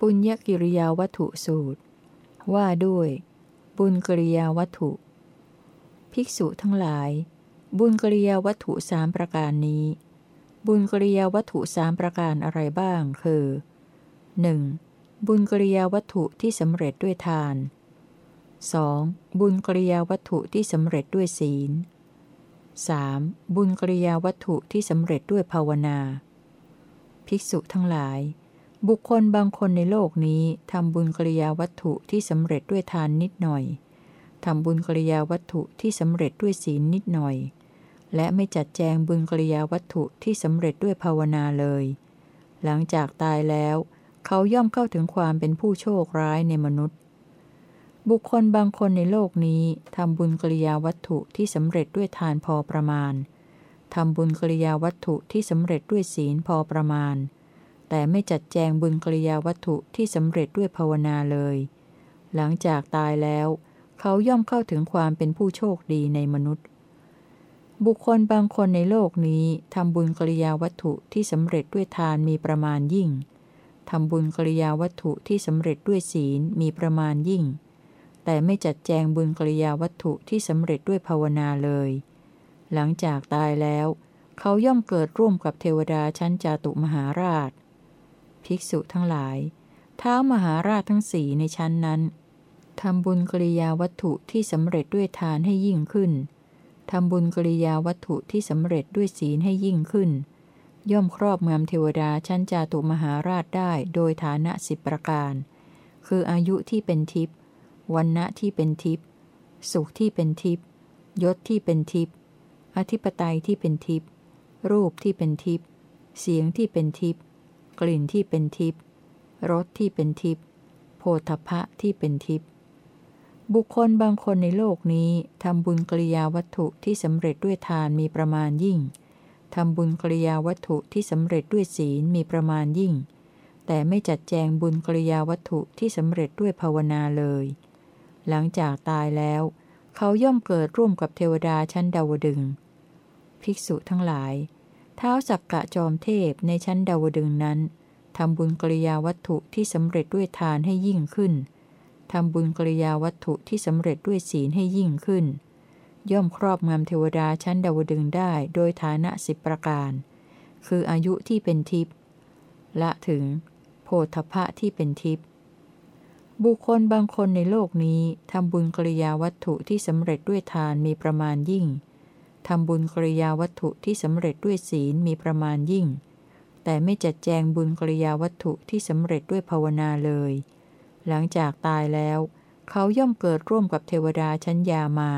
ปุญญกิริยาวัตถุสูตร ว่าด้วย บุญกิริยาวัตถุ ภิกษุทั้งหลาย บุญกิริยาวัตถุสามประการนี้ บุญกิริยาวัตถุสามประการอะไรบ้าง คือ 1. บุญกิริยาวัตถุที่สำเร็จด้วยทาน 2. บุญกิริยาวัตถุที่สำเร็จด้วยศีล 3. บุญกิริยาวัตถุที่สำเร็จด้วยภาวนา ภิกษุทั้งหลาย บุคคลบางคนในโลกนี้ทำบุญกิริยาวัตถุที่สำเร็จด้วยทานนิดหน่อยทำบุญกิริยาวัตถุที่สำเร็จด้วยศีลนิดหน่อย และไม่จัดแจงบุญกิริยาวัตถุที่สำเร็จด้วยภาวนาเลย หลังจากตายแล้ว เขาย่อมเข้าถึงความเป็นผู้โชคร้ายในมนุษย์ บุคคลบางคนในโลกนี้ทำบุญกิริยาวัตถุที่สำเร็จด้วยทานพอประมาณทำบุญกิริยาวัตถุที่สำเร็จด้วยศีลพอประมาณ แต่ไม่จัดแจงบุญกิริยาวัตถุที่สำเร็จด้วยภาวนาเลย หลังจากตายแล้ว เขาย่อมเข้าถึงความเป็นผู้โชคดีในมนุษย์ บุคคลบางคนในโลกนี้ทำบุญกิริยาวัตถุที่สำเร็จด้วยทานมีประมาณยิ่งทำบุญกิริยาวัตถุที่สำเร็จด้วยศีลมีประมาณยิ่ง แต่ไม่จัดแจงบุญกริยาวัตถุที่สำเร็จด้วยภาวนาเลย หลังจากตายแล้ว เขาย่อมเกิดร่วมกับเทวดาชั้นจาตุมหาราช ภิกษุทั้งหลายเท้ามหาราชทั้งสี่ในชั้นนั้นทำบุญกริยาวัตถุที่สำเร็จด้วยทานให้ยิ่งขึ้นทำบุญกริยาวัตถุที่สำเร็จด้วยศีลให้ยิ่งขึ้น ย่อมครอบงำเทวดาชั้นจาตุมหาราชได้โดยฐานะสิบประการ คืออายุที่เป็นทิพย์วันณะที่เป็นทิพย์สุขที่เป็นทิพย์ยศที่เป็นทิพย์อธิปไตยที่เป็นทิพย์รูปที่เป็นทิพย์เสียงที่เป็นทิพย์ กลิ่นที่เป็นทิพย์รสที่เป็นทิพย์โพธพะที่เป็นทิพย์บุคคลบางคนในโลกนี้ทำบุญกริยาวัตถุที่สำเร็จด้วยทานมีประมาณยิ่งทำบุญกริยาวัตถุที่สำเร็จด้วยศีลมีประมาณยิ่ง แต่ไม่จัดแจงบุญกริยาวัตถุที่สำเร็จด้วยภาวนาเลย หลังจากตายแล้ว เขาย่อมเกิดร่วมกับเทวดาชั้นดาวดึง ภิกษุทั้งหลาย เท้าสักกะจอมเทพในชั้นดาวดึงนั้นทำบุญกริยาวัตถุที่สำเร็จด้วยทานให้ยิ่งขึ้นทำบุญกริยาวัตถุที่สำเร็จด้วยศีลให้ยิ่งขึ้น ย่อมครอบงำเทวดาชั้นดาวดึงได้โดยฐานะสิบประการ คืออายุที่เป็นทิพย์ละถึง โพธพะที่เป็นทิพย์บุคคลบางคนในโลกนี้ทำบุญกริยาวัตถุที่สำเร็จด้วยทานมีประมาณยิ่ง ทำบุญกริยาวัตถุที่สำเร็จด้วยศีลมีประมาณยิ่ง แต่ไม่จัดแจงบุญกริยาวัตถุที่สำเร็จด้วยภาวนาเลย หลังจากตายแล้ว เขาย่อมเกิดร่วมกับเทวดาชั้นยามา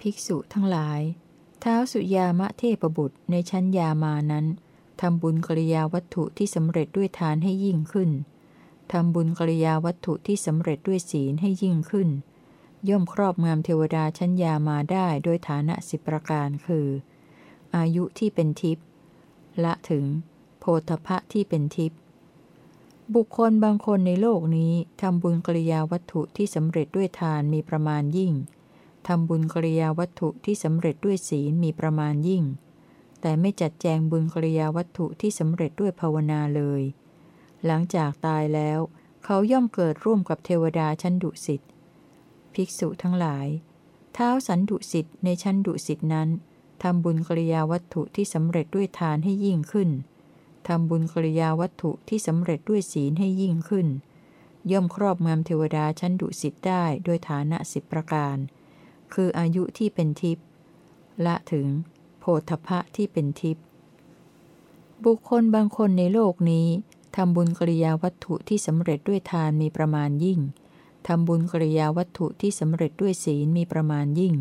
ภิกษุทั้งหลาย เท้าสุยามะเทพบุตรในชั้นยามานั้นทำบุญกริยาวัตถุที่สำเร็จด้วยทานให้ยิ่งขึ้นทำบุญกริยาวัตถุที่สำเร็จด้วยศีลให้ยิ่งขึ้น ย่อมครอบงามเทวดาชั้นยามาได้โดยฐานะสิบประการคือ อายุที่เป็นทิพย์ละถึง โพธพะที่เป็นทิพย์บุคคลบางคนในโลกนี้ทำบุญกริยาวัตถุที่สำเร็จด้วยทานมีประมาณยิ่งทำบุญกริยาวัตถุที่สำเร็จด้วยศีลมีประมาณยิ่ง แต่ไม่จัดแจงบุญกริยาวัตถุที่สำเร็จด้วยภาวนาเลย หลังจากตายแล้ว เขาย่อมเกิดร่วมกับเทวดาชั้นดุสิต ภิกษุทั้งหลาย เท้าสันดุสิตในชั้นดุสิตนั้นทำบุญกริยาวัตถุที่สำเร็จด้วยทานให้ยิ่งขึ้นทำบุญกริยาวัตถุที่สำเร็จด้วยศีลให้ยิ่งขึ้น ย่อมครอบงำเทวดาชั้นดุสิตได้โดยฐานะสิบประการ คืออายุที่เป็นทิพย์ละถึง โพธพะที่เป็นทิพย์บุคคลบางคนในโลกนี้ทำบุญกริยาวัตถุที่สำเร็จด้วยทานมีประมาณยิ่ง ทำบุญกริยาวัตถุที่สำเร็จด้วยศีลมีประมาณยิ่ง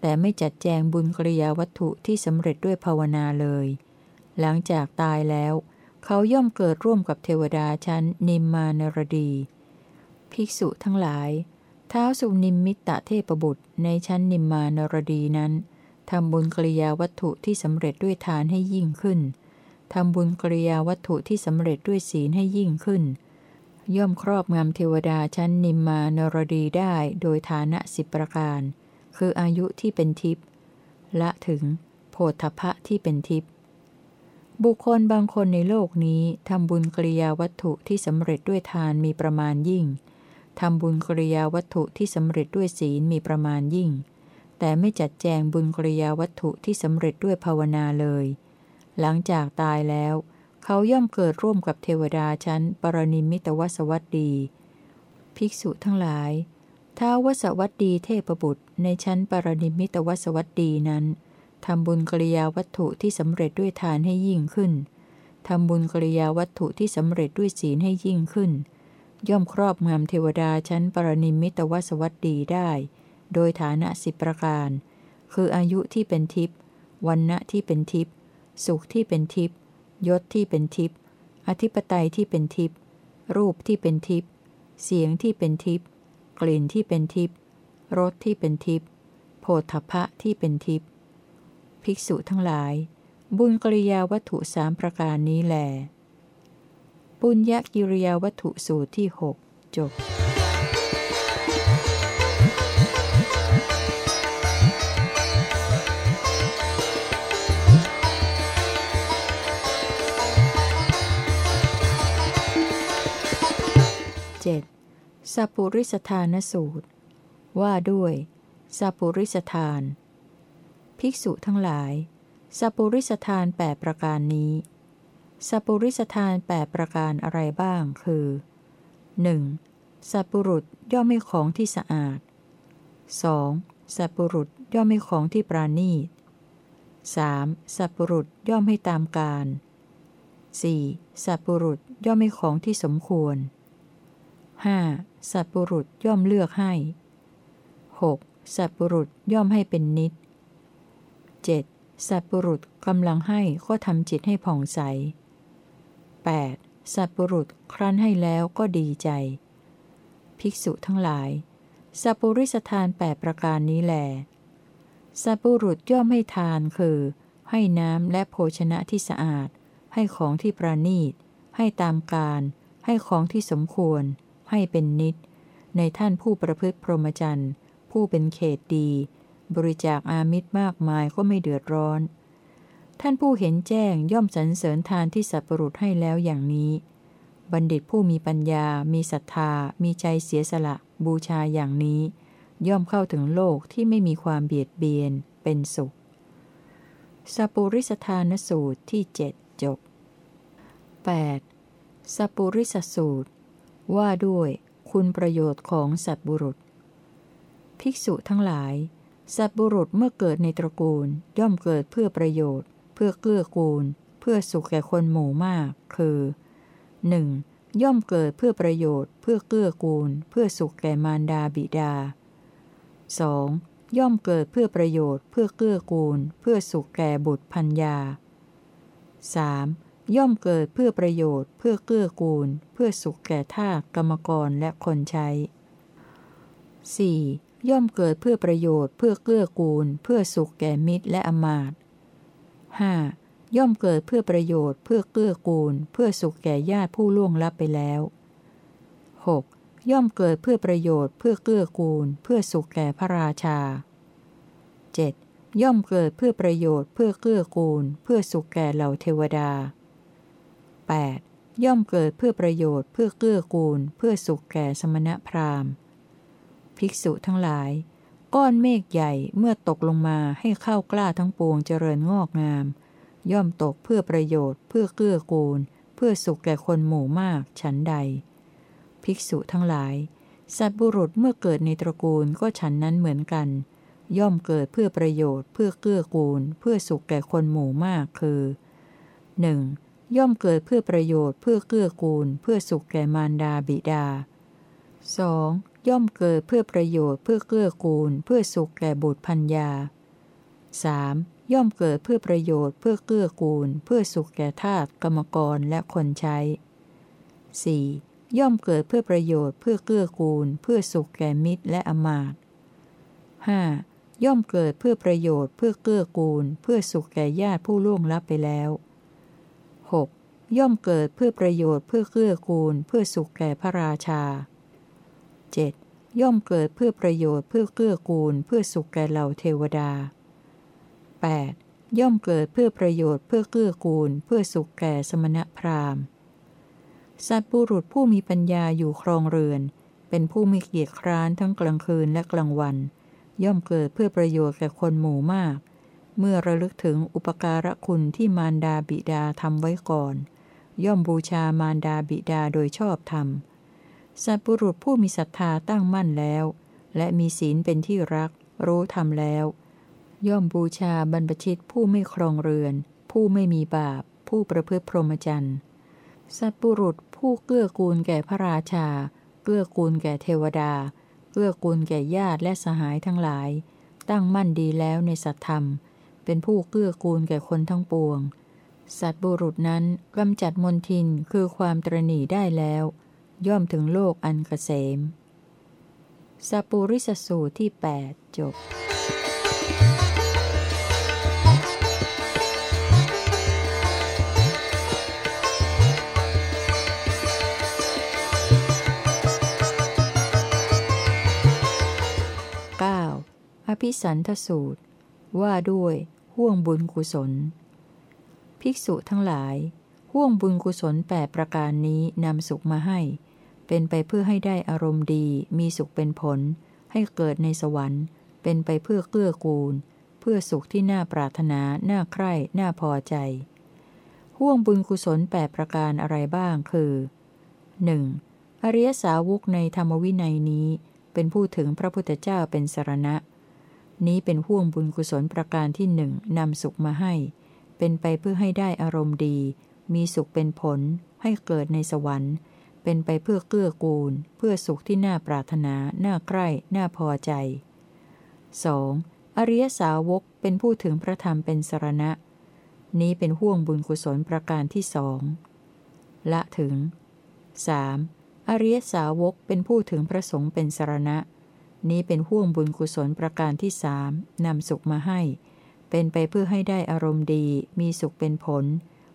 แต่ไม่จัดแจงบุญกริยาวัตถุที่สำเร็จด้วยภาวนาเลย หลังจากตายแล้ว เขาย่อมเกิดร่วมกับเทวดาชั้นนิมมานรดี ภิกษุทั้งหลาย เท้าสุนิมมิตะเทพบุตรในชั้นนิมมานรดีนั้นทำบุญกริยาวัตถุที่สำเร็จด้วยทานให้ยิ่งขึ้นทำบุญกริยาวัตถุที่สำเร็จด้วยศีลให้ยิ่งขึ้น ย่อมครอบงำเทวดาชั้นนิมมานรดีได้โดยฐานะสิบประการ คืออายุที่เป็นทิพย์ละถึงโพธพะที่เป็นทิพย์บุคคลบางคนในโลกนี้ทำบุญกริยาวัตถุที่สำเร็จด้วยทานมีประมาณยิ่งทำบุญกริยาวัตถุที่สำเร็จด้วยศีลมีประมาณยิ่ง แต่ไม่จัดแจงบุญกริยาวัตถุที่สำเร็จด้วยภาวนาเลย หลังจากตายแล้ว เขาย่อมเกิดร่วมกับเทวดาชั้น ปรนิมิตวสวัสดี ภิกษุทั้งหลายท้าวสวัสดีเทพบุตร ในชั้นปรนิมิตวสวัสดีนั้นทำบุญกริยาวัตถุที่สำเร็จด้วยทานให้ยิ่งขึ้นทำบุญกริยาวัตถุที่สำเร็จด้วยศีลให้ยิ่งขึ้น ย่อมครอบงำเทวดาชั้นปรนิมิตวสวัสดีได้ โดยฐานะสิบประการ คืออายุที่เป็นทิพย์วันณะที่เป็นทิพย์สุขที่เป็นทิพย์ ยศที่เป็นทิพย์อธิปไตยที่เป็นทิพย์รูปที่เป็นทิพย์เสียงที่เป็นทิพย์กลิ่นที่เป็นทิพย์รสที่เป็นทิพย์โผฏฐพะที่เป็นทิพย์ภิกษุทั้งหลาย บุญกริยาวัตถุสามประการนี้แหลบุญยกิริยาวัตถุสูตรที่หกจบ เจ็ดสัปุริสทานสูตร ว่าด้วยสัปุริสทาน ภิกษุทั้งหลายสัปุริสทานแปประการนี้สัปุริสทานแปประการอะไรบ้างคือ 1. สัปุรุษย่อมไม่ของที่สะอาด 2. สัปุรุษย่อมไม่ของที่ปราณีต 3. สัปุรุษย่อมให้ตามการ 4. สัปุรุษย่อมไม่ของที่สมควร 5. สัปุรุษย่อมเลือกให้ 6. สัปุรุษย่อมให้เป็นนิด 7. สัตบุรุษกำลังให้ก็ทำจิตให้ผ่องใส 8. สัตบุรุษครั้นให้แล้วก็ดีใจ ภิกษุทั้งหลาย สัปุริสทานแปประการนี้แหลสัปุรุษย่อมให้ทานคือ ให้น้ำและโภชนะที่สะอาด ให้ของที่ประณีต ให้ตามการ ให้ของที่สมควร ให้เป็นนิด ในท่านผู้ประพฤติพรหมจรรย์ผู้เป็นเขตดี บริจาคอามิตรมากมายก็ไม่เดือดร้อน ท่านผู้เห็นแจ้งย่อมสรรเสริญทานที่สัตว์ปรุษให้แล้วอย่างนี้ บัณฑิตผู้มีปัญญา มีศรัทธา มีใจเสียสละ บูชาอย่างนี้ ย่อมเข้าถึงโลกที่ไม่มีความเบียดเบียนเป็นสุขสัปุริสทานสูตรที่เจ็ดจบ 8. สัปุริสสูตร ว่าด้วยคุณประโยชน์ของสัตบุรุษ ภิกษุทั้งหลาย สัตบุรุษเมื่อเกิดในตระกูลย่อมเกิดเพื่อประโยชน์ เพื่อเกื้อกูล เพื่อสุขแก่คนหมู่มาก คือ 1. ย่อมเกิดเพื่อประโยชน์ เพื่อเกื้อกูล เพื่อสุขแก่มารดาบิดา 2. ย่อมเกิดเพื่อประโยชน์ เพื่อเกื้อกูล เพื่อสุขแก่บุตรพัญญา 3. ย่อมเกิดเพื่อประโยชน์ เพื่อเกื้อกูล เพื่อสุขแก่ท่ากรรมกรและคนใช้ 4. ย่อมเกิดเพื่อประโยชน์ เพื่อเกื้อกูล เพื่อสุขแก่มิตรและอมาตย์ 5. ย่อมเกิดเพื่อประโยชน์ เพื่อเกื้อกูล เพื่อสุขแก่ญาติผู้ล่วงลับไปแล้ว 6. ย่อมเกิดเพื่อประโยชน์ เพื่อเกื้อกูล เพื่อสุขแก่พระราชา 7. ย่อมเกิดเพื่อประโยชน์ เพื่อเกื้อกูล เพื่อสุขแก่เหล่าเทวดา 8. ย่อมเกิดเพื่อประโยชน์เพื่อเกื้อกูล เพื่อสุขแก่สมณพราหมณ์ ภิกษุทั้งหลาย ก้อนเมฆใหญ่เมื่อตกลงมาให้ข้าวกล้าทั้งปวงเจริญงอกงาม ย่อมตกเพื่อประโยชน์ เพื่อเกื้อกูล เพื่อสุขแก่คนหมู่มากฉันใด ภิกษุทั้งหลาย สัตบุรุษเมื่อเกิดในตระกูลก็ฉันนั้นเหมือนกันย่อมเกิดเพื่อประโยชน์เพื่อเกื้อกูล เพื่อสุขแก่คนหมู่มากคือ 1. ย่อมเกิดเพื่อประโยชน์เพื่อเกื้อกูล เพื่อสุขแก่มารดาบิดา 2. ย่อมเกิดเพื่อประโยชน์เพื่อเกื้อกูล เพื่อสุขแก่บุตรพัญญา 3. ย่อมเกิดเพื่อประโยชน์เพื่อเกื้อกูล เพื่อสุขแก่ทาสกรรมกรและคนใช้ 4. ย่อมเกิดเพื่อประโยชน์เพื่อเกื้อกูล เพื่อสุขแก่มิตรและอมาต 5. ย่อมเกิดเพื่อประโยชน์เพื่อเกื้อกูล เพื่อสุขแก่ญาติผู้ล่วงลับไปแล้ว ย่อมเกิดเพื่อประโยชน์เพื่อเกื้อกูล เพื่อสุขแก่พระราชา 7. ย่อมเกิดเพื่อประโยชน์เพื่อเกื้อกูล เพื่อสุขแก่เหล่าเทวดา 8. ย่อมเกิดเพื่อประโยชน์เพื่อเกื้อกูล เพื่อสุขแก่สมณพราหมณ์ สัตว์บุรุษผู้มีปัญญาอยู่ครองเรือน เป็นผู้มีเกียรติคร้านทั้งกลางคืนและกลางวัน ย่อมเกิดเพื่อประโยชน์แก่คนหมู่มากเมื่อระลึกถึงอุปการะคุณที่มารดาบิดาทำไว้ก่อน ย่อมบูชามารดาบิดาโดยชอบธรรม สัตบุรุษผู้มีศรัทธาตั้งมั่นแล้ว และมีศีลเป็นที่รัก รู้ธรรมแล้ว ย่อมบูชาบรรพชิตผู้ไม่ครองเรือน ผู้ไม่มีบาป ผู้ประพฤติพรหมจรรย์ สัตบุรุษผู้เกื้อกูลแก่พระราชา เกื้อกูลแก่เทวดา เกื้อกูลแก่ญาติและสหายทั้งหลาย ตั้งมั่นดีแล้วในสัตธรรม เป็นผู้เกื้อกูลแก่คนทั้งปวง สัตบุรุษนั้นกำจัดมนทินคือความตรณีได้แล้ว ย่อมถึงโลกอันเกษมสปุริสสูที่ 8 จบ 9. อภิสันทสูตร ว่าด้วยห่วงบุญกุศล ภิกษุทั้งหลาย ห่วงบุญกุศลแปประการนี้นำสุขมาให้ เป็นไปเพื่อให้ได้อารมณ์ดี มีสุขเป็นผล ให้เกิดในสวรรค์ เป็นไปเพื่อเกื้อกูล เพื่อสุขที่น่าปรารถนา น่าใคร่ น่าพอใจ ห่วงบุญกุศลแปประการอะไรบ้างคือ 1. อริยสาวกในธรรมวินัยนี้ เป็นผู้ถึงพระพุทธเจ้าเป็นสารณะ นี้เป็นห่วงบุญกุศลประการที่หนึ่งนำสุขมาให้ เป็นไปเพื่อให้ได้อารมณ์ดี มีสุขเป็นผล ให้เกิดในสวรรค์ เป็นไปเพื่อเกื้อกูล เพื่อสุขที่น่าปรารถนา น่าใกล้น่าพอใจ 2. อริยสาวกเป็นผู้ถึงพระธรรมเป็นสรณะ นี้เป็นห่วงบุญกุศลประการที่สองละถึง 3. อริยสาวกเป็นผู้ถึงพระสงฆ์เป็นสรณะ นี้เป็นห่วงบุญกุศลประการที่สามนำสุขมาให้ เป็นไปเพื่อให้ได้อารมณ์ดี มีสุขเป็นผล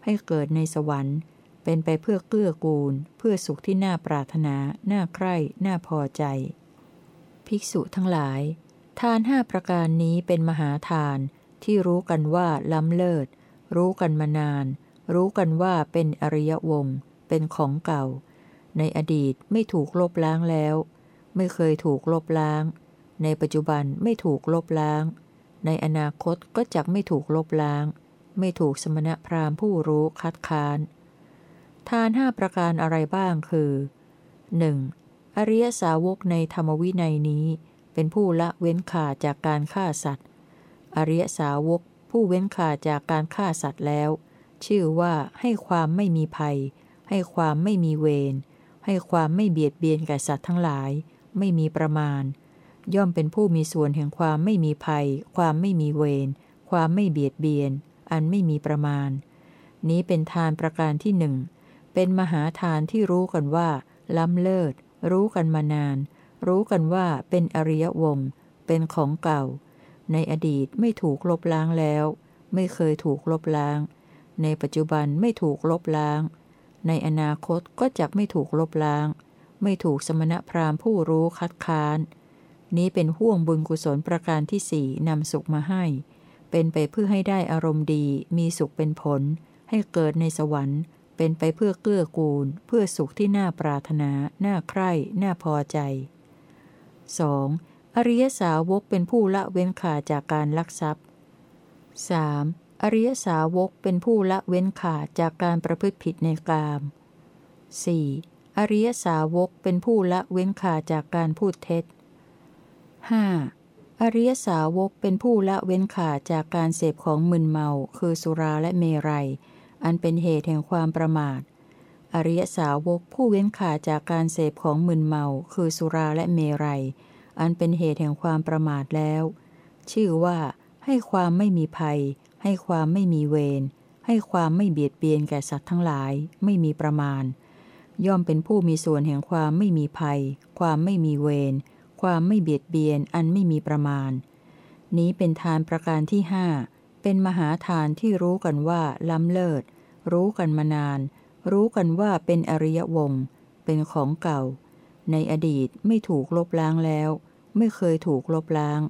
ให้เกิดในสวรรค์ เป็นไปเพื่อเกื้อกูล เพื่อสุขที่น่าปรารถนา น่าใคร่ น่าพอใจ ภิกษุทั้งหลาย ทานห้าประการนี้เป็นมหาทานที่รู้กันว่าล้ำเลิศ รู้กันมานาน รู้กันว่าเป็นอริยวง เป็นของเก่า ในอดีตไม่ถูกลบล้างแล้ว ไม่เคยถูกลบล้าง ในปัจจุบันไม่ถูกลบล้าง ในอนาคตก็จักไม่ถูกลบล้าง ไม่ถูกสมณพราหมณ์ผู้รู้คัดค้าน ทานห้าประการอะไรบ้างคือ 1. อริยสาวกในธรรมวินัยนี้ เป็นผู้ละเว้นขาดจากการฆ่าสัตว์ อริยสาวกผู้เว้นขาดจากการฆ่าสัตว์แล้ว ชื่อว่าให้ความไม่มีภัย ให้ความไม่มีเวรให้ความไม่เบียดเบียนแก่สัตว์ทั้งหลาย ไม่มีประมาณ ย่อมเป็นผู้มีส่วนแห่งความไม่มีภัย ความไม่มีเวร ความไม่เบียดเบียน อันไม่มีประมาณ นี้เป็นทานประการที่หนึ่ง เป็นมหาทานที่รู้กันว่า ล้ำเลิศ รู้กันมานาน รู้กันว่าเป็นอริยวง เป็นของเก่า ในอดีตไม่ถูกลบล้างแล้ว ไม่เคยถูกลบล้าง ในปัจจุบันไม่ถูกลบล้าง ในอนาคตก็จะไม่ถูกลบล้าง ไม่ถูกสมณพราหมณ์ผู้รู้คัดค้าน นี้เป็นห่วงบุญกุศลประการที่สี่นำสุขมาให้ เป็นไปเพื่อให้ได้อารมณ์ดี มีสุขเป็นผล ให้เกิดในสวรรค์ เป็นไปเพื่อเกื้อกูล เพื่อสุขที่น่าปรารถนา น่าใคร่ น่าพอใจ 2. อริยสาวกเป็นผู้ละเว้นขาจากการลักทรัพย์ 3. อริยสาวกเป็นผู้ละเว้นขาจากการประพฤติผิดในกาม 4. อริยสาวกเป็นผู้ละเว้นขาจากการพูดเท็จ 5. อริยสาวกเป็นผู้ละเว้นขาดจากการเสพของมึนเมา คือสุราและเมรัย อันเป็นเหตุแห่งความประมาท อริยสาวกผู้เว้นขาดจากการเสพของมึนเมา คือสุราและเมรัย อันเป็นเหตุแห่งความประมาทแล้ว ชื่อว่าให้ความไม่มีภัย ให้ความไม่มีเวร ให้ความไม่เบียดเบียนแก่สัตว์ทั้งหลาย ไม่มีประมาณ ย่อมเป็นผู้มีส่วนแห่งความไม่มีภัย ความไม่มีเวร ความไม่เบียดเบียนอันไม่มีประมาณ นี้เป็นทานประการที่ห้าเป็นมหาทานที่รู้กันว่าล้ำเลิศ รู้กันมานาน รู้กันว่าเป็นอริยวง เป็นของเก่า ในอดีตไม่ถูกลบล้างแล้ว ไม่เคยถูกลบล้าง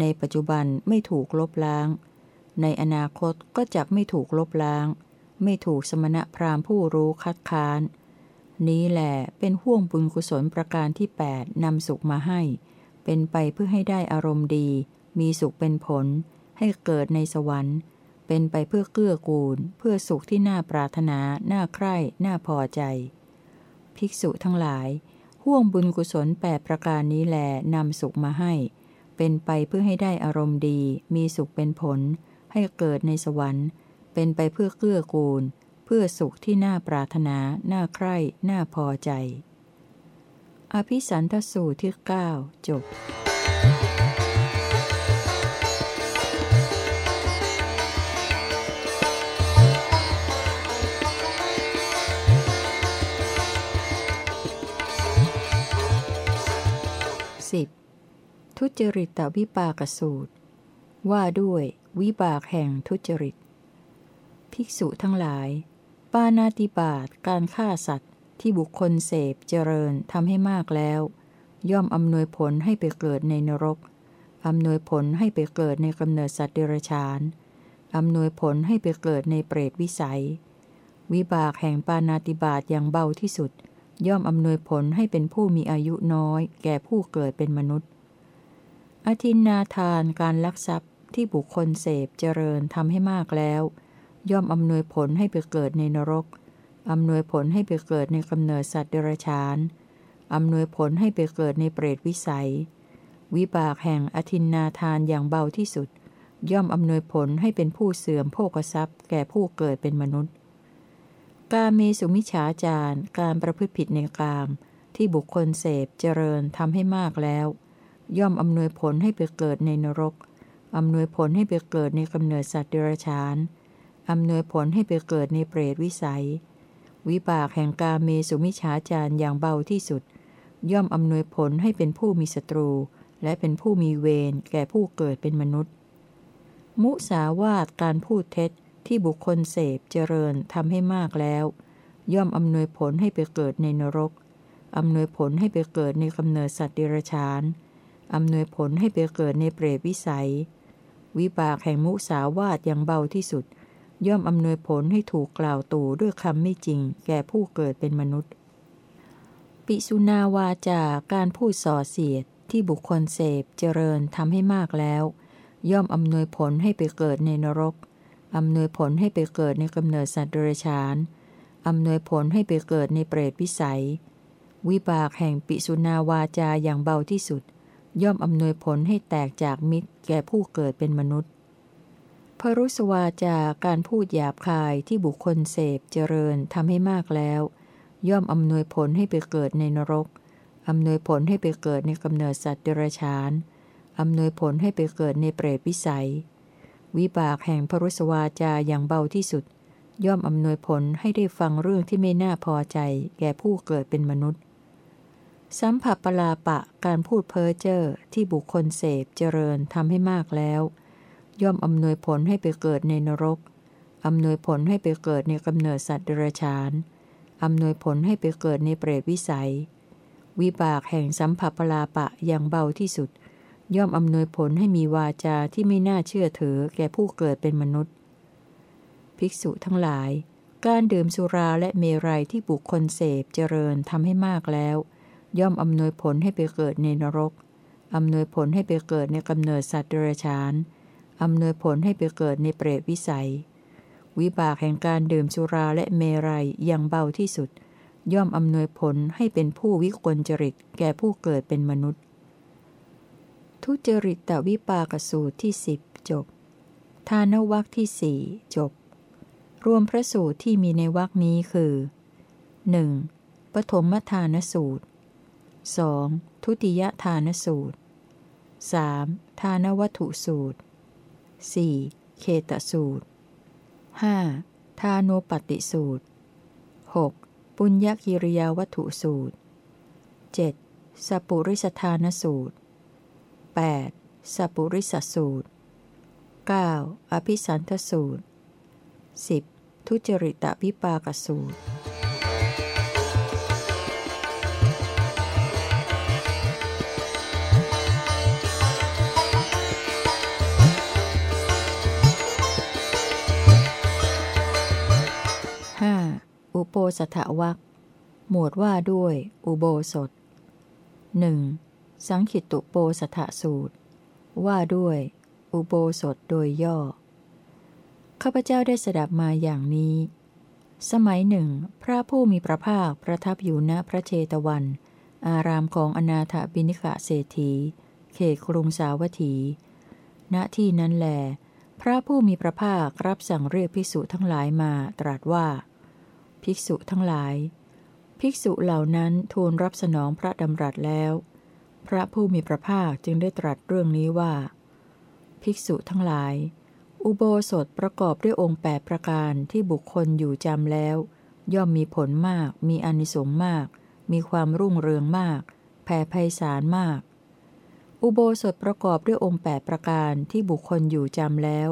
ในปัจจุบันไม่ถูกลบล้าง ในอนาคตก็จะไม่ถูกลบล้าง ไม่ถูกสมณะพราหมณ์ผู้รู้คัดค้าน นี้แหละเป็นห่วงบุญกุศลประการที่8นำสุขมาให้ เป็นไปเพื่อให้ได้อารมณ์ดี มีสุขเป็นผล ให้เกิดในสวรรค์ เป็นไปเพื่อเกื้อกูล เพื่อสุขที่น่าปรารถนา น่าใคร่ น่าพอใจ ภิกษุทั้งหลาย ห่วงบุญกุศลแปประการนี้แหลนำสุขมาให้ เป็นไปเพื่อให้ได้อารมณ์ดี มีสุขเป็นผล ให้เกิดในสวรรค์ เป็นไปเพื่อเกื้อกูล เพื่อสุขที่น่าปรารถนา น่าใคร่ น่าพอใจ อภิสันทสูตรที่ 9 จบ 10. ทุจริตวิปากสูตร ว่าด้วยวิบากแห่งทุจริต ภิกษุทั้งหลาย ปานาติบาตการฆ่าสัตว์ที่บุคคลเสพเจริญทำให้มากแล้ว ย่อมอำนวยผลให้ไปเกิดในนรกอำนวยผลให้ไปเกิดในกำเนิดสัตว์เดรัจฉานอำนวยผลให้ไปเกิดในเปรตวิสัย วิบากแห่งปานาติบาตอย่างเบาที่สุด ย่อมอำนวยผลให้เป็นผู้มีอายุน้อย แก่ผู้เกิดเป็นมนุษย์ อธินนาทานการลักทรัพย์ที่บุคคลเสพเจริญทำให้มากแล้ว ย่อมอำนวยผลให้ไปเกิดในนรกอำนวยผลให้ไปเกิดในกำเนิดสัตว์เดรัจฉานอำนวยผลให้ไปเกิดในเปรตวิสัย วิบากแห่งอธินนาทานอย่างเบาที่สุด ย่อมอำนวยผลให้เป็นผู้เสื่อมโภกทรัพย์ แก่ผู้เกิดเป็นมนุษย์ การเมสุมิฉาจารการประพฤติผิดในกาม ที่บุคคลเสพเจริญทำให้มากแล้ว ย่อมอำนวยผลให้ไปเกิดในนรกอำนวยผลให้ไปเกิดในกำเนิดสัตว์เดรัจฉาน อำนวยผลให้ไปเกิดในเปรตวิสัย วิบากแห่งการเมสุมิฉาจารอย่างเบาที่สุด ย่อมอำนวยผลให้เป็นผู้มีศัตรู และเป็นผู้มีเวรแก่ผู้เกิดเป็นมนุษย์ มุสาวาตการพูดเท็จที่บุคคลเสพเจริญทำให้มากแล้ว ย่อมอำนวยผลให้ไปเกิดในนรกอำนวยผลให้ไปเกิดในกำเนิดสัตว์เดรัจฉานอำนวยผลให้ไปเกิดในเปรตวิสัย วิบากแห่งมุสาวาทอย่างเบาที่สุด ย่อมอำนวยผลให้ถูกกล่าวตู่ด้วยคำไม่จริง แก่ผู้เกิดเป็นมนุษย์ ปิสุนาวาจาการพูดส่อเสียดที่บุคคลเสพเจริญทำให้มากแล้ว ย่อมอำนวยผลให้ไปเกิดในนรกอำนวยผลให้ไปเกิดในกำเนิดสัตว์เดรัจฉานอำนวยผลให้ไปเกิดในเปรตวิสัย วิบากแห่งปิสุนาวาจาอย่างเบาที่สุด ย่อมอำนวยผลให้แตกจากมิตร แก่ผู้เกิดเป็นมนุษย์ พรุสวาจาการพูดหยาบคายที่บุคคลเสพเจริญทำให้มากแล้ว ย่อมอำนวยผลให้ไปเกิดในนรกอำนวยผลให้ไปเกิดในกำเนิดสัตว์เดรัจฉานอำนวยผลให้ไปเกิดในเปรตวิสัย วิบากแห่งพรุสวาจาอย่างเบาที่สุด ย่อมอำนวยผลให้ได้ฟังเรื่องที่ไม่น่าพอใจ แก่ผู้เกิดเป็นมนุษย์ สัมผัสปลาปะการพูดเพ้อเจ้อที่บุคคลเสพเจริญทำให้มากแล้ว ย่อมอำนวยผลให้ไปเกิดในนรก อำนวยผลให้ไปเกิดในกำเนิดสัตว์เดรัจฉาน อำนวยผลให้ไปเกิดในเปรตวิสัย วิบากแห่งสัมผัสปลาปะอย่างเบาที่สุด ย่อมอำนวยผลให้มีวาจาที่ไม่น่าเชื่อถือแก่ผู้เกิดเป็นมนุษย์ ภิกษุทั้งหลาย การดื่มสุราและเมรัยที่บุคคลเสพเจริญทำให้มากแล้ว ย่อมอำนวยผลให้ไปเกิดในนรกอำนวยผลให้ไปเกิดในกำเนิดสัตว์เดรัจฉาน อำนวยผลให้ไปเกิดในเปรตวิสัย วิบากแห่งการดื่มสุราและเมรัยอย่างเบาที่สุด ย่อมอำนวยผลให้เป็นผู้วิกลจริตแก่ผู้เกิดเป็นมนุษย์ ทุจริตตวิปากสูตรที่สิบจบ ทานวักที่สี่จบ รวมพระสูตรที่มีในวักนี้คือ 1. ปฐมทานสูตร 2. ทุติยทานสูตร 3. ทานวัตถุสูตร 4. เคตสูตร 5. ทานโนปติสูตร 6. ปุญญกิริยาวัตถุสูตร 7. สปุริสทานสูตร 8. สปุริสสูตร 9. อภิสันทสูตร 10. ทุจริตวิปากสูตร โปสถวักหมวดว่าด้วย อุโบสถหนึ่งสังขิตุโปสถสูตร ว่าด้วย อุโบสถโดยย่อ ข้าพเจ้าได้สดับมาอย่างนี้ สมัยหนึ่ง พระผู้มีพระภาคประทับอยู่ณพระเชตวัน อารามของอนาถบิณิกะเศรษฐี เขตกรุงสาวัตถี ณที่นั้นแล พระผู้มีพระภาครับสั่งเรียกภิกษุทั้งหลายมาตรัสว่า ภิกษุทั้งหลาย ภิกษุเหล่านั้นทูลรับสนองพระดำรัสแล้ว พระผู้มีพระภาคจึงได้ตรัสเรื่องนี้ว่า ภิกษุทั้งหลาย อุโบสถประกอบด้วยองค์แปประการที่บุคคลอยู่จำแล้ว ย่อมมีผลมาก มีอนิสงส์มาก มีความรุ่งเรืองมาก แผ่ไพศาลมาก อุโบสถประกอบด้วยองค์แปประการที่บุคคลอยู่จำแล้ว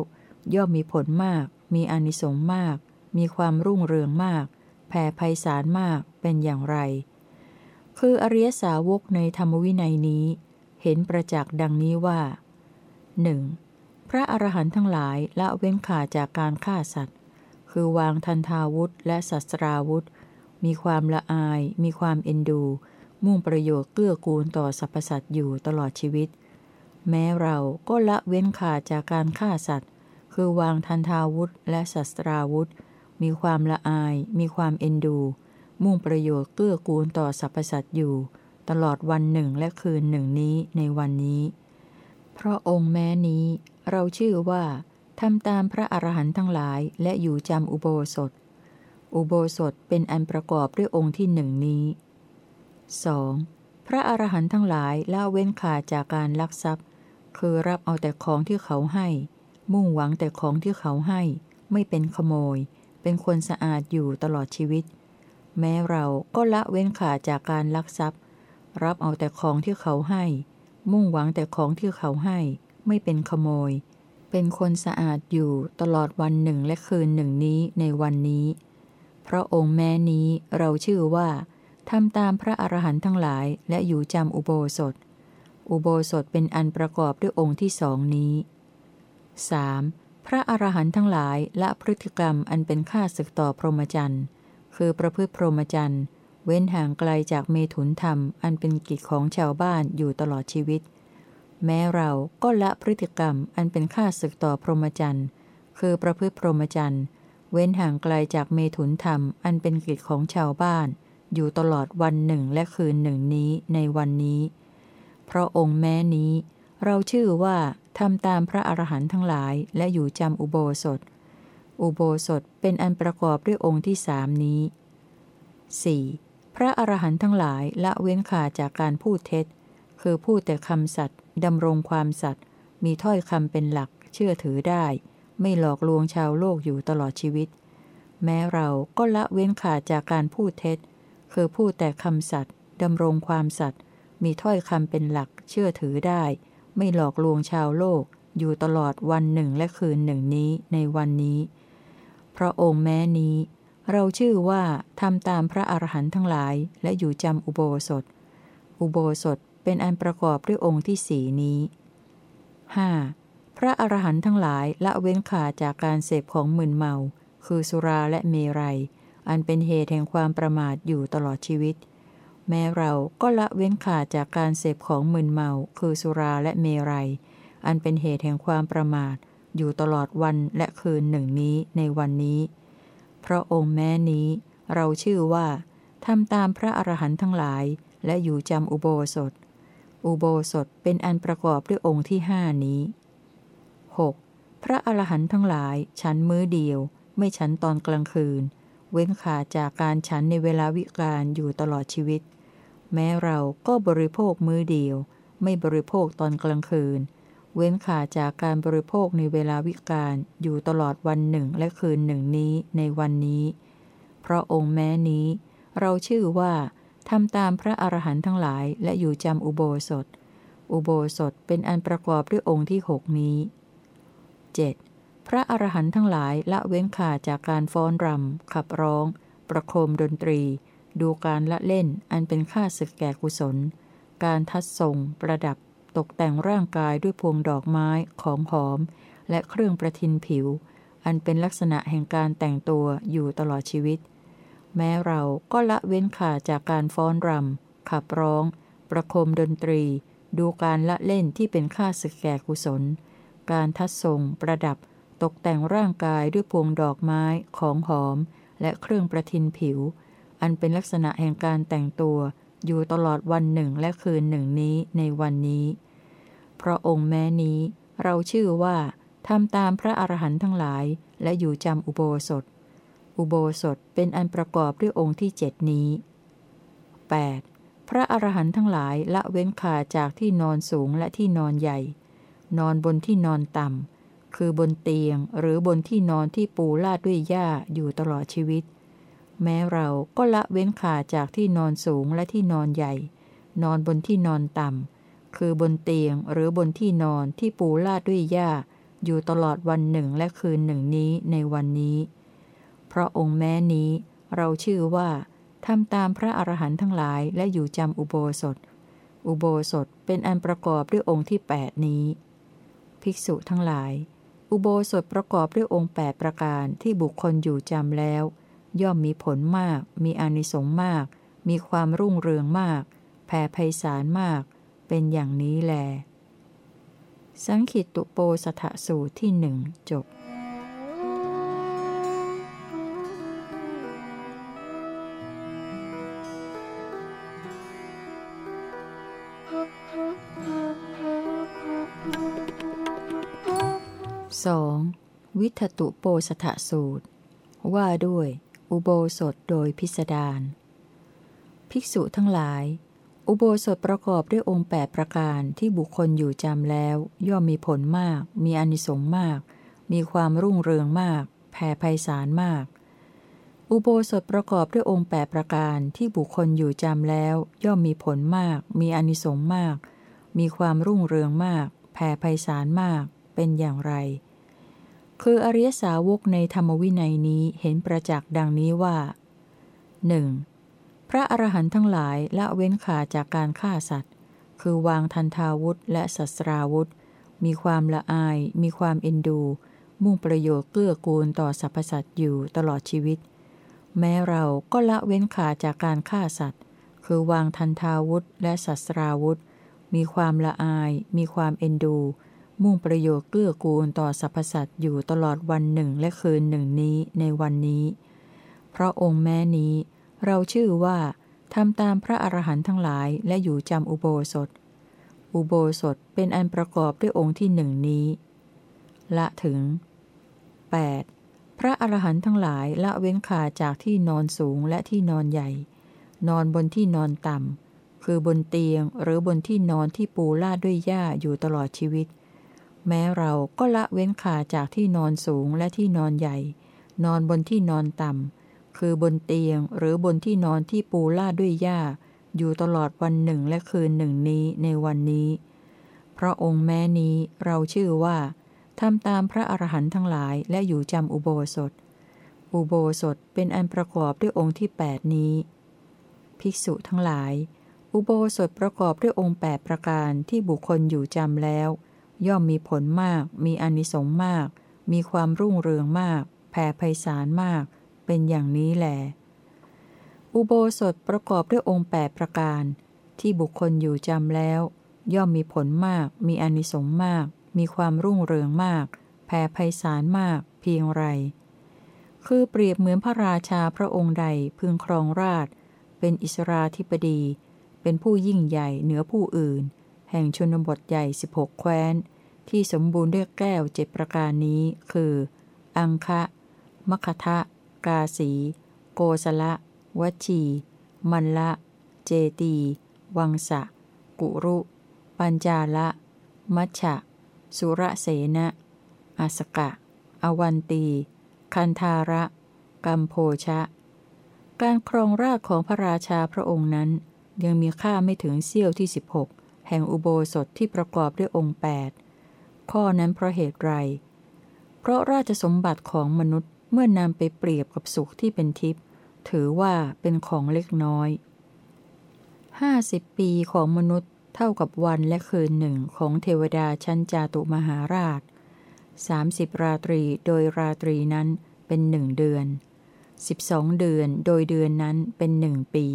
ย่อมมีผลมาก มีอนิสงส์มากมีความรุ่งเรืองมาก แผ่ไพศาลมากเป็นอย่างไร คืออริยสาวกในธรรมวินัยนี้ เห็นประจักษ์ดังนี้ว่าหนึ่งพระอรหันต์ทั้งหลายละเว้นขาจากการฆ่าสัตว์ คือวางทันทาวุธและศัตราวุธ มีความละอาย มีความเอ็นดู มุ่งประโยชน์เกื้อกูลต่อสรรพสัตว์อยู่ตลอดชีวิต แม้เราก็ละเว้นขาจากการฆ่าสัตว์ คือวางทันทาวุธและศัตราวุธ มีความละอาย มีความเอ็นดู มุ่งประโยชน์เกื้อกูลต่อสรรพสัตว์อยู่ ตลอดวันหนึ่งและคืนหนึ่งนี้ในวันนี้ เพราะองค์แม้นี้ เราชื่อว่าทำตามพระอรหันต์ทั้งหลายและอยู่จำอุโบสถ อุโบสถเป็นอันประกอบด้วยองค์ที่หนึ่งนี้ 2. พระอรหันต์ทั้งหลายละเว้นขาจากการลักทรัพย์ คือรับเอาแต่ของที่เขาให้ มุ่งหวังแต่ของที่เขาให้ ไม่เป็นขโมย เป็นคนสะอาดอยู่ตลอดชีวิต แม้เราก็ละเว้นขาดจากการลักทรัพย์ รับเอาแต่ของที่เขาให้ มุ่งหวังแต่ของที่เขาให้ ไม่เป็นขโมย เป็นคนสะอาดอยู่ตลอดวันหนึ่งและคืนหนึ่งนี้ในวันนี้ พระองค์แม้นี้เราชื่อว่าทำตามพระอรหันต์ทั้งหลายและอยู่จำอุโบสถ อุโบสถเป็นอันประกอบด้วยองค์ที่สองนี้ 3. พระอรหันต์ทั้งหลายละพฤติกรรมอันเป็นค่าศึกต่อพรหมจรรย์ คือประพฤติพรหมจรรย์ เว้นห่างไกลจากเมถุนธรรม อันเป็นกิจของชาวบ้านอยู่ตลอดชีวิต แม้เราก็ละพฤติกรรมอันเป็นค่าศึกต่อพรหมจรรย์ คือประพฤติพรหมจรรย์ เว้นห่างไกลจากเมถุนธรรม อันเป็นกิจของชาวบ้าน อยู่ตลอดวันหนึ่งและคืนหนึ่งนี้ในวันนี้ เพราะองค์แม้นี้ เราชื่อว่า ทำตามพระอรหันต์ทั้งหลายและอยู่จำอุโบสถ อุโบสถเป็นอันประกอบด้วยองค์ที่สามนี้ 4. พระอรหันต์ทั้งหลายละเว้นขาจากการพูดเท็จ คือพูดแต่คำสัตย์ดำรงความสัตย์มีถ้อยคำเป็นหลัก เชื่อถือได้ ไม่หลอกลวงชาวโลกอยู่ตลอดชีวิต แม้เราก็ละเว้นขาดจากการพูดเท็จ คือพูดแต่คำสัตย์ดำรงความสัตย์มีถ้อยคำเป็นหลัก เชื่อถือได้ ไม่หลอกลวงชาวโลกอยู่ตลอดวันหนึ่งและคืนหนึ่งนี้ในวันนี้ พระองค์แม้นี้ เราชื่อว่าทำตามพระอรหันต์ทั้งหลายและอยู่จำอุโบสถ อุโบสถเป็นอันประกอบด้วยองค์ที่สี่นี้ 5. พระอรหันต์ทั้งหลายละเว้นขาจากการเสพของมึนเมา คือสุราและเมรัย อันเป็นเหตุแห่งความประมาทอยู่ตลอดชีวิต แม้เราก็ละเว้นขาดจากการเสพของมึนเมา คือสุราและเมรัย อันเป็นเหตุแห่งความประมาท อยู่ตลอดวันและคืนหนึ่งนี้ในวันนี้ เพราะองค์แม้นี้ เราชื่อว่าทำตามพระอรหันต์ทั้งหลาย และอยู่จำอุโบสถ อุโบสถเป็นอันประกอบด้วยองค์ที่ห้านี้ 6. พระอรหันต์ทั้งหลายฉันมื้อเดียว ไม่ฉันตอนกลางคืน เว้นขาจากการฉันในเวลาวิกาลอยู่ตลอดชีวิต แม้เราก็บริโภคมื้อเดียว ไม่บริโภคตอนกลางคืน เว้นขาจากการบริโภคในเวลาวิกาลอยู่ตลอดวันหนึ่งและคืนหนึ่งนี้ในวันนี้ เพราะองค์แม้นี้ เราชื่อว่าทำตามพระอรหันต์ทั้งหลายและอยู่จำอุโบสถ อุโบสถเป็นอันประกอบด้วยองค์ที่หกนี้ 7. พระอรหันต์ทั้งหลายละเว้นขาจากการฟ้อนรำขับร้อง ประโคมดนตรี ดูการละเล่นอันเป็นค่าศึกแก่กุศล การทัดทรง ประดับ ตกแต่งร่างกายด้วยพวงดอกไม้ ของหอม และเครื่องประทินผิว อันเป็นลักษณะแห่งการแต่งตัวอยู่ตลอดชีวิต แม้เราก็ละเว้นขาดจากการฟ้อนรำขับร้อง ประคมดนตรี ดูการละเล่นที่เป็นค่าศึกแก่กุศล การทัดทรง ประดับ ตกแต่งร่างกายด้วยพวงดอกไม้ ของหอม และเครื่องประทินผิว อันเป็นลักษณะแห่งการแต่งตัวอยู่ตลอดวันหนึ่งและคืนหนึ่งนี้ในวันนี้ เพราะองค์แม้นี้ เราชื่อว่าทำตามพระอรหันต์ทั้งหลายและอยู่จำอุโบสถ อุโบสถเป็นอันประกอบด้วยองค์ที่เจ็ดนี้ 8. พระอรหันต์ทั้งหลายละเว้นขาจากที่นอนสูงและที่นอนใหญ่ นอนบนที่นอนต่ำคือบนเตียงหรือบนที่นอนที่ปูลาดด้วยหญ้าอยู่ตลอดชีวิต แม้เราก็ละเว้นขาจากที่นอนสูงและที่นอนใหญ่ นอนบนที่นอนต่ำ คือบนเตียงหรือบนที่นอนที่ปูลาดด้วยหญ้า อยู่ตลอดวันหนึ่งและคืนหนึ่งนี้ในวันนี้ เพราะองค์แม้นี้ เราชื่อว่าทำตามพระอรหันต์ทั้งหลายและอยู่จำอุโบสถ อุโบสถเป็นอันประกอบด้วยองค์ที่ 8 นี้ ภิกษุทั้งหลาย อุโบสถประกอบด้วยองค์ 8 ประการที่บุคคลอยู่จำแล้ว ย่อมมีผลมาก มีอนิสงส์มาก มีความรุ่งเรืองมาก แผ่ไพศาลมาก เป็นอย่างนี้แล สังขิตตุโปสถสูตรที่หนึ่งจบสองวิทตุโปสถสูตร ว่าด้วย อุโบสถโดยพิสดารภิกษุทั้งหลาย อุโบสถประกอบด้วยองค์ 8 ประการที่บุคคลอยู่จำแล้ว ย่อมมีผลมาก มีอนิสงส์มาก มีความรุ่งเรืองมาก แผ่ไพศาลมาก อุโบสถประกอบด้วยองค์ 8 ประการที่บุคคลอยู่จำแล้ว ย่อมมีผลมาก มีอนิสงส์มาก มีความรุ่งเรืองมาก แผ่ไพศาลมาก เป็นอย่างไร คืออริยสาวกในธรรมวินัยนี้เห็นประจักษ์ดังนี้ว่า 1. พระอรหันต์ทั้งหลายละเว้นขาจากการฆ่าสัตว์ คือวางทันทาวุธและศัสราวุธ มีความละอาย มีความเอ็นดู มุ่งประโยชน์เกื้อกูลต่อสรรพสัตว์อยู่ตลอดชีวิต แม้เราก็ละเว้นขาจากการฆ่าสัตว์ คือวางทันทาวุธและศัสราวุธ มีความละอาย มีความเอ็นดู มุ่งประโยชน์เกื้อกูลต่อสรรพสัตว์อยู่ตลอดวันหนึ่งและคืนหนึ่งนี้ในวันนี้ เพราะองค์แม้นี้ เราชื่อว่าทำตามพระอรหันต์ทั้งหลายและอยู่จำอุโบสถ อุโบสถเป็นอันประกอบด้วยองค์ที่หนึ่งนี้ ละถึง 8. พระอรหันต์ทั้งหลายละเว้นขาจากที่นอนสูงและที่นอนใหญ่ นอนบนที่นอนต่ำคือบนเตียงหรือบนที่นอนที่ปูลาดด้วยหญ้าอยู่ตลอดชีวิต แม้เราก็ละเว้นขาจากที่นอนสูงและที่นอนใหญ่ นอนบนที่นอนต่ำ คือบนเตียงหรือบนที่นอนที่ปูลาดด้วยหญ้า อยู่ตลอดวันหนึ่งและคืนหนึ่งนี้ในวันนี้ เพราะองค์แม้นี้เราชื่อว่าทำตามพระอรหันต์ทั้งหลายและอยู่จำอุโบสถ อุโบสถเป็นอันประกอบด้วยองค์ที่ 8 นี้ ภิกษุทั้งหลาย อุโบสถประกอบด้วยองค์ 8 ประการที่บุคคลอยู่จำแล้ว ย่อมมีผลมาก มีอนิสงส์มาก มีความรุ่งเรืองมาก แผ่ไพศาลมาก เป็นอย่างนี้แหลอุโบสถประกอบด้วยองค์แปประการ ที่บุคคลอยู่จำแล้ว ย่อมมีผลมาก มีอนิสงส์มาก มีความรุ่งเรืองมาก แผ่ไพศาลมาก เพียงไร คือเปรียบเหมือนพระราชาพระองค์ใดพึงครองราช เป็นอิสราธิปดี เป็นผู้ยิ่งใหญ่เหนือผู้อื่น แห่งชนบทใหญ่ 16 แคว้น ที่สมบูรณ์ด้วยแก้วเจ็ดประการนี้คือ อังคะมคทะ กาสี โกสละวัชี มันละ เจตี วังสะ กุรุ ปัญจาละ มัชชะ สุระเสนะอาสกะ อวันตี คันธาระ กัมโพชะ การครองราชของพระราชาพระองค์นั้น ยังมีค่าไม่ถึงเสี้ยวที่ 16 แห่งอุโบสถที่ประกอบด้วยองค์ 8 ข้อนั้นเพราะเหตุไร เพราะราชสมบัติของมนุษย์เมื่อนำไปเปรียบกับสุขที่เป็นทิพย์ถือว่าเป็นของเล็กน้อยห้าสิบปีของมนุษย์เท่ากับวันและคืนหนึ่งของเทวดาชั้นจาตุมหาราชสามสิบราตรีโดยราตรีนั้นเป็นหนึ่งเดือน 12 เดือนโดยเดือนนั้นเป็นหนึ่งปี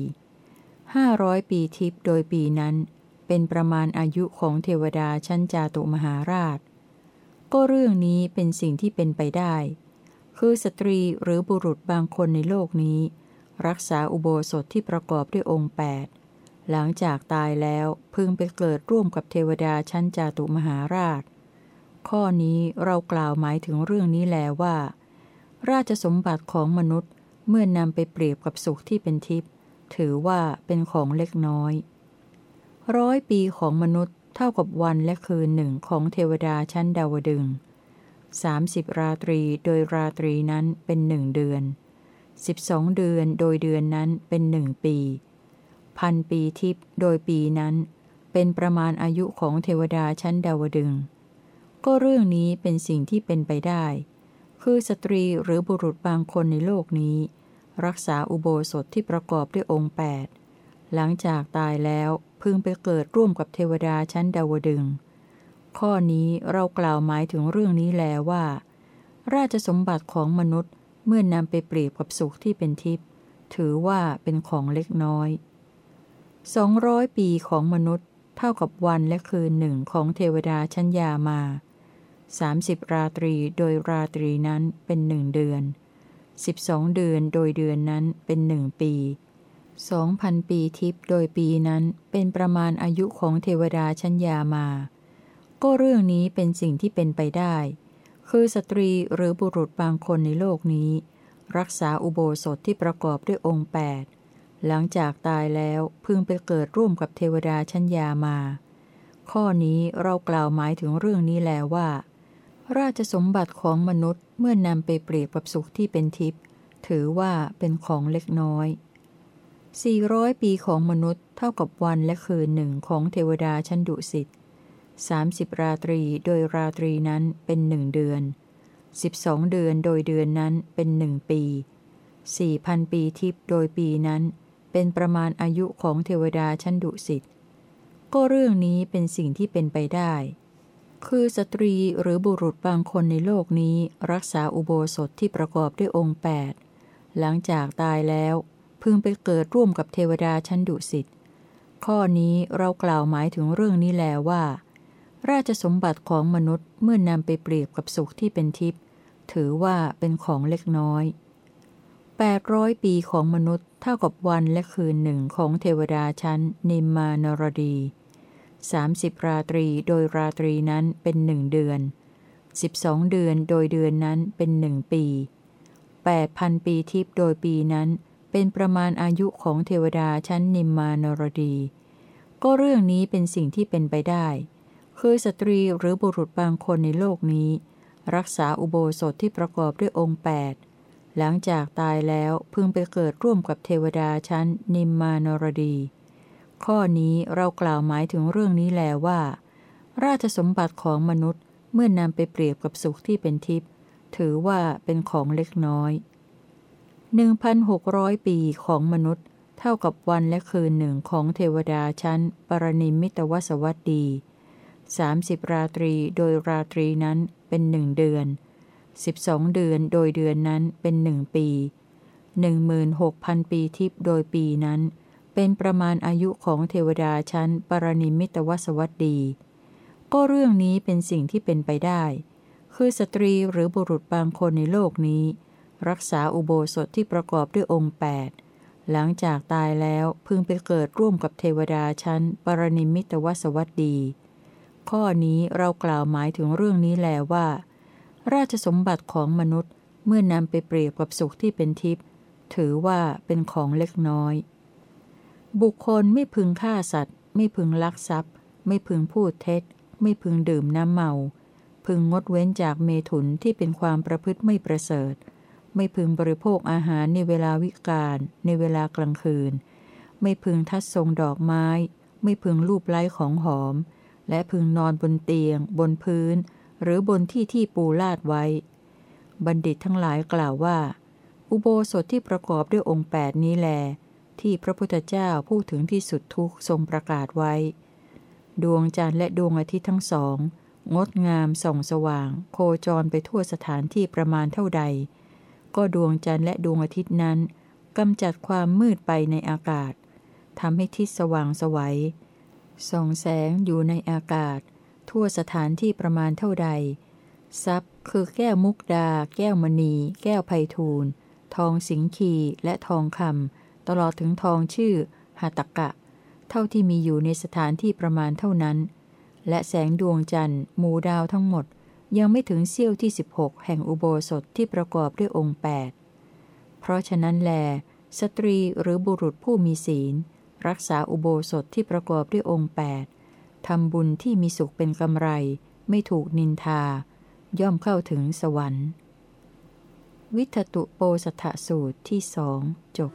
500 ปีทิพย์โดยปีนั้น เป็นประมาณอายุของเทวดาชั้นจาตุมหาราช ก็เรื่องนี้เป็นสิ่งที่เป็นไปได้ คือสตรีหรือบุรุษบางคนในโลกนี้ รักษาอุโบสถที่ประกอบด้วยองค์ 8 หลังจากตายแล้วพึงไปเกิดร่วมกับเทวดาชั้นจาตุมหาราช ข้อนี้เรากล่าวหมายถึงเรื่องนี้แล้วว่า ราชสมบัติของมนุษย์เมื่อนำไปเปรียบกับสุขที่เป็นทิพย์ถือว่าเป็นของเล็กน้อย ร้อยปีของมนุษย์ เท่ากับวันและคืนหนึ่งของเทวดาชั้นดาวดึงสามสิบราตรีโดยราตรีนั้นเป็นหนึ่งเดือนสิบสองเดือนโดยเดือนนั้นเป็นหนึ่งปี พันปีทิพย์โดยปีนั้น เป็นประมาณอายุของเทวดาชั้นดาวดึง ก็เรื่องนี้เป็นสิ่งที่เป็นไปได้ คือสตรีหรือบุรุษบางคนในโลกนี้ รักษาอุโบสถที่ประกอบด้วยองค์ 8 หลังจากตายแล้วพึงไปเกิดร่วมกับเทวดาชั้นดาวดึง ข้อนี้เรากล่าวหมายถึงเรื่องนี้แล้วว่า ราชสมบัติของมนุษย์เมื่อนนำไปเปรียบกับสุขที่เป็นทิพย์ถือว่าเป็นของเล็กน้อยสองร้อยปีของมนุษย์เท่ากับวันและคืนหนึ่งของเทวดาชั้นยามาสามสิบราตรีโดยราตรีนั้นเป็นหนึ่งเดือนสิบองเดือนโดยเดือนนั้นเป็นหนึ่งปี สองพันปีทิพย์โดยปีนั้นเป็นประมาณอายุของเทวดาชั้นยามา ก็เรื่องนี้เป็นสิ่งที่เป็นไปได้ คือสตรีหรือบุรุษบางคนในโลกนี้ รักษาอุโบสถที่ประกอบด้วยองค์ 8 หลังจากตายแล้วพึงไปเกิดร่วมกับเทวดาชั้นยามา ข้อนี้เรากล่าวหมายถึงเรื่องนี้แล้วว่า ราชสมบัติของมนุษย์เมื่อนำไปเปรียบกับสุขที่เป็นทิพย์ถือว่าเป็นของเล็กน้อย 400ปีของมนุษย์เท่ากับวันและคืนหนึ่งของเทวดาชั้นดุสิต30ราตรีโดยราตรีนั้นเป็นหนึ่งเดือน12เดือนโดยเดือนนั้นเป็นหนึ่งปี4,000ปีทิพย์โดยปีนั้น เป็นประมาณอายุของเทวดาชั้นดุสิตก็เรื่องนี้เป็นสิ่งที่เป็นไปได้ คือสตรีหรือบุรุษบางคนในโลกนี้รักษาอุโบสถที่ประกอบด้วยองค์ 8 หลังจากตายแล้ว พึงไปเกิดร่วมกับเทวดาชั้นดุสิต ข้อนี้เรากล่าวหมายถึงเรื่องนี้แล้วว่า ราชสมบัติของมนุษย์เมื่อนำไปเปรียบกับสุขที่เป็นทิพย์ถือว่าเป็นของเล็กน้อย 800 ปีของมนุษย์เท่ากับวันและคืนหนึ่งของเทวดาชั้นนิมมานรดี 30 ราตรีโดยราตรีนั้นเป็นหนึ่งเดือน 12 เดือนโดยเดือนนั้นเป็นหนึ่งปี 8,000 ปีทิพย์โดยปีนั้น เป็นประมาณอายุของเทวดาชั้นนิมมานรดี ก็เรื่องนี้เป็นสิ่งที่เป็นไปได้ คือสตรีหรือบุรุษบางคนในโลกนี้ รักษาอุโบสถที่ประกอบด้วยองค์ 8 หลังจากตายแล้วพึงไปเกิดร่วมกับเทวดาชั้นนิมมานรดี ข้อนี้เรากล่าวหมายถึงเรื่องนี้แล้วว่า ราชสมบัติของมนุษย์เมื่อนำไปเปรียบกับสุขที่เป็นทิพย์ถือว่าเป็นของเล็กน้อย 1,600 ปีของมนุษย์ เท่ากับวันและคืนหนึ่งของเทวดาชั้น ปรนิมิตวสวัสดี30 ราตรีโดยราตรีนั้นเป็นหนึ่งเดือน 12 เดือนโดยเดือนนั้นเป็นหนึ่งปี 16,000 ปีทิพย์โดยปีนั้น เป็นประมาณอายุของเทวดาชั้น ปรนิมิตวสวัสดี ก็เรื่องนี้เป็นสิ่งที่เป็นไปได้ คือสตรีหรือบุรุษบางคนในโลกนี้ รักษาอุโบสถที่ประกอบด้วยองค์ 8 หลังจากตายแล้วพึงไปเกิดร่วมกับเทวดาชั้น ปรนิมิตวสวัสดี ข้อนี้เรากล่าวหมายถึงเรื่องนี้แล้วว่า ราชสมบัติของมนุษย์เมื่อนำไปเปรียบกับสุขที่เป็นทิพย์ถือว่าเป็นของเล็กน้อย บุคคลไม่พึงฆ่าสัตว์ ไม่พึงลักทรัพย์ ไม่พึงพูดเท็จ ไม่พึงดื่มน้ำเมา พึงงดเว้นจากเมถุนที่เป็นความประพฤติไม่ประเสริฐ ไม่พึงบริโภคอาหารในเวลาวิกาลในเวลากลางคืน ไม่พึงทัดทรงดอกไม้ ไม่พึงลูบไล้ของหอม และพึงนอนบนเตียง บนพื้น หรือบนที่ที่ปูลาดไว้ บัณฑิตทั้งหลายกล่าวว่า อุโบสถที่ประกอบด้วยองค์แปดนี้แล ที่พระพุทธเจ้าพูดถึงที่สุดทุกทรงประกาศไว้ ดวงจันทร์และดวงอาทิตย์ทั้งสองงดงามส่องสว่าง โคจรไปทั่วสถานที่ประมาณเท่าใด ก็ดวงจันทร์และดวงอาทิตย์นั้นกำจัดความมืดไปในอากาศทำให้ทิศสว่างสวัยส่องแสงอยู่ในอากาศ ทั่วสถานที่ประมาณเท่าใด ทรัพย์คือแก้วมุกดา แก้วมณี แก้วไพทูลทองสิงคีและทองคำตลอดถึงทองชื่อหัตกะ เท่าที่มีอยู่ในสถานที่ประมาณเท่านั้น และแสงดวงจันทร์หมู่ดาวทั้งหมด ยังไม่ถึงเสี้ยวที่ 16 แห่งอุโบสถที่ประกอบด้วยองค์ 8 เพราะฉะนั้นแล สตรีหรือบุรุษผู้มีศีล รักษาอุโบสถที่ประกอบด้วยองค์ 8 ทำบุญที่มีสุขเป็นกำไร ไม่ถูกนินทา ย่อมเข้าถึงสวรรค์ วิทตุโปสถสูตรที่สองจบ